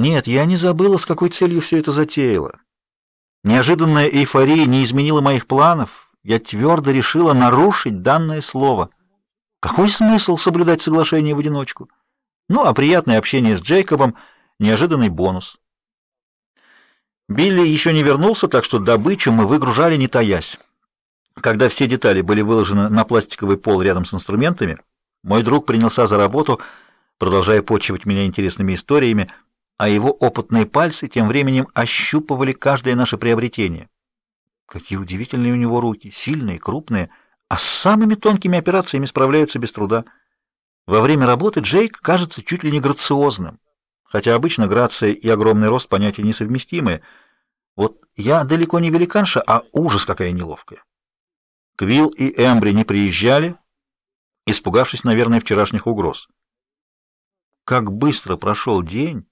Нет, я не забыла, с какой целью все это затеяла. Неожиданная эйфория не изменила моих планов. Я твердо решила нарушить данное слово. Какой смысл соблюдать соглашение в одиночку? Ну, а приятное общение с Джейкобом — неожиданный бонус. Билли еще не вернулся, так что добычу мы выгружали не таясь. Когда все детали были выложены на пластиковый пол рядом с инструментами, мой друг принялся за работу, продолжая почивать меня интересными историями, а его опытные пальцы тем временем ощупывали каждое наше приобретение. Какие удивительные у него руки, сильные, крупные, а с самыми тонкими операциями справляются без труда. Во время работы Джейк кажется чуть ли не грациозным хотя обычно грация и огромный рост понятия несовместимые. Вот я далеко не великанша, а ужас какая неловкая. Квилл и Эмбри не приезжали, испугавшись, наверное, вчерашних угроз. Как быстро прошел день!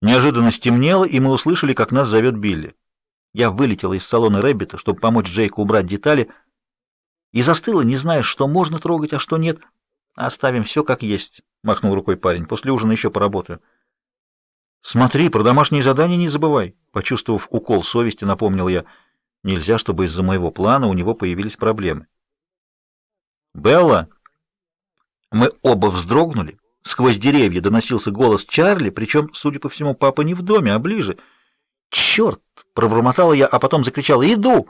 Неожиданно стемнело, и мы услышали, как нас зовет Билли. Я вылетела из салона Рэббита, чтобы помочь Джейку убрать детали, и застыла, не зная, что можно трогать, а что нет. Оставим все как есть. — махнул рукой парень. — После ужина еще поработаю. — Смотри, про домашние задания не забывай. Почувствовав укол совести, напомнил я. Нельзя, чтобы из-за моего плана у него появились проблемы. — Белла! Мы оба вздрогнули. Сквозь деревья доносился голос Чарли, причем, судя по всему, папа не в доме, а ближе. «Черт!» — пробормотала я, а потом закричала «Иду!»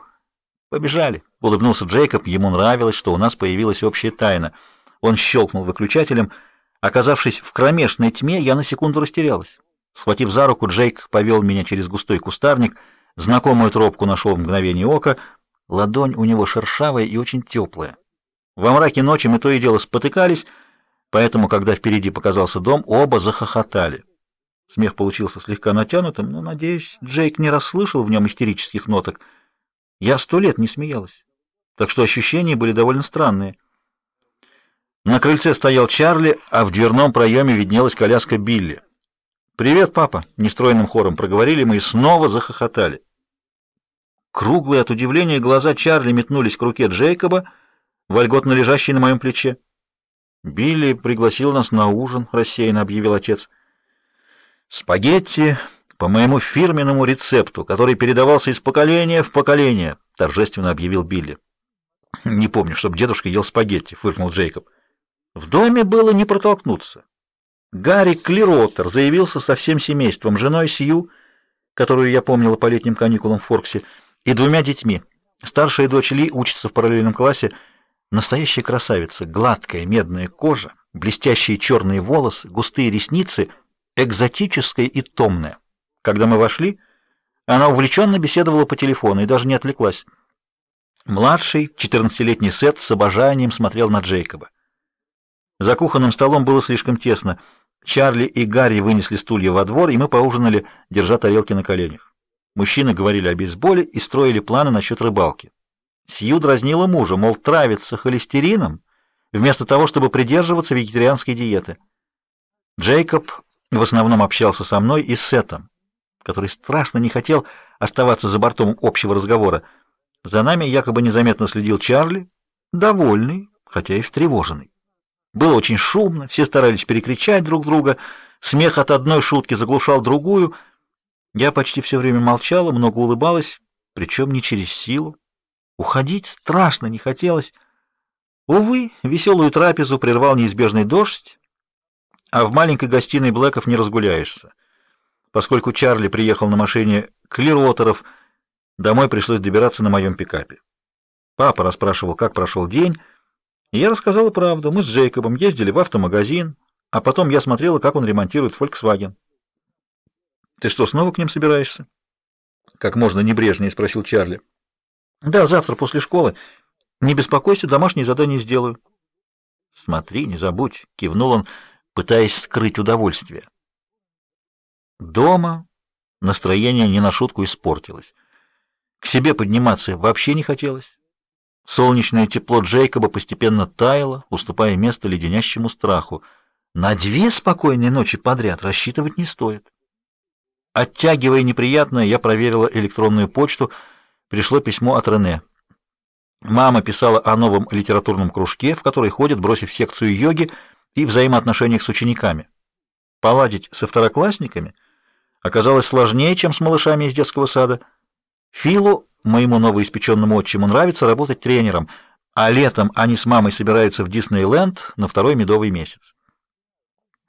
«Побежали!» — улыбнулся Джейкоб. Ему нравилось, что у нас появилась общая тайна. Он щелкнул выключателем — Оказавшись в кромешной тьме, я на секунду растерялась. Схватив за руку, Джейк повел меня через густой кустарник, знакомую тропку нашел в мгновение ока, ладонь у него шершавая и очень теплая. Во мраке ночи мы то и дело спотыкались, поэтому, когда впереди показался дом, оба захохотали. Смех получился слегка натянутым, но, надеюсь, Джейк не расслышал в нем истерических ноток. Я сто лет не смеялась, так что ощущения были довольно странные. На крыльце стоял Чарли, а в дверном проеме виднелась коляска Билли. «Привет, папа!» — нестройным хором проговорили мы и снова захохотали. Круглые от удивления глаза Чарли метнулись к руке Джейкоба, вольготно лежащей на моем плече. «Билли пригласил нас на ужин», — рассеянно объявил отец. «Спагетти по моему фирменному рецепту, который передавался из поколения в поколение», — торжественно объявил Билли. «Не помню, чтобы дедушка ел спагетти», — фыркнул Джейкоб. В доме было не протолкнуться. Гарри Клиротер заявился со всем семейством, женой Сью, которую я помнила по летним каникулам в Форксе, и двумя детьми. Старшая дочь Ли учится в параллельном классе. Настоящая красавица, гладкая медная кожа, блестящие черные волосы, густые ресницы, экзотическая и томная. Когда мы вошли, она увлеченно беседовала по телефону и даже не отвлеклась. Младший, четырнадцатилетний Сет с обожанием смотрел на Джейкоба. За кухонным столом было слишком тесно. Чарли и Гарри вынесли стулья во двор, и мы поужинали, держа тарелки на коленях. Мужчины говорили о бейсболе и строили планы насчет рыбалки. Сью дразнила мужа, мол, травится холестерином, вместо того, чтобы придерживаться вегетарианской диеты. Джейкоб в основном общался со мной и с Сетом, который страшно не хотел оставаться за бортом общего разговора. За нами якобы незаметно следил Чарли, довольный, хотя и встревоженный. Было очень шумно, все старались перекричать друг друга, смех от одной шутки заглушал другую. Я почти все время молчала, много улыбалась, причем не через силу. Уходить страшно не хотелось. Увы, веселую трапезу прервал неизбежный дождь, а в маленькой гостиной Блэков не разгуляешься. Поскольку Чарли приехал на машине Клирвотеров, домой пришлось добираться на моем пикапе. Папа расспрашивал, как прошел день, и я рассказала правду. Мы с Джейкобом ездили в автомагазин, а потом я смотрела, как он ремонтирует Volkswagen. Ты что, снова к ним собираешься? Как можно небрежнее спросил Чарли. Да, завтра после школы. Не беспокойся, домашние задания сделаю. Смотри, не забудь, кивнул он, пытаясь скрыть удовольствие. Дома настроение не на шутку испортилось. К себе подниматься вообще не хотелось. Солнечное тепло Джейкоба постепенно таяло, уступая место леденящему страху. На две спокойные ночи подряд рассчитывать не стоит. Оттягивая неприятное, я проверила электронную почту. Пришло письмо от Рене. Мама писала о новом литературном кружке, в который ходит, бросив секцию йоги и взаимоотношениях с учениками. Поладить со второклассниками оказалось сложнее, чем с малышами из детского сада. Филу, моему новоиспеченному отчиму, нравится работать тренером, а летом они с мамой собираются в Диснейленд на второй медовый месяц.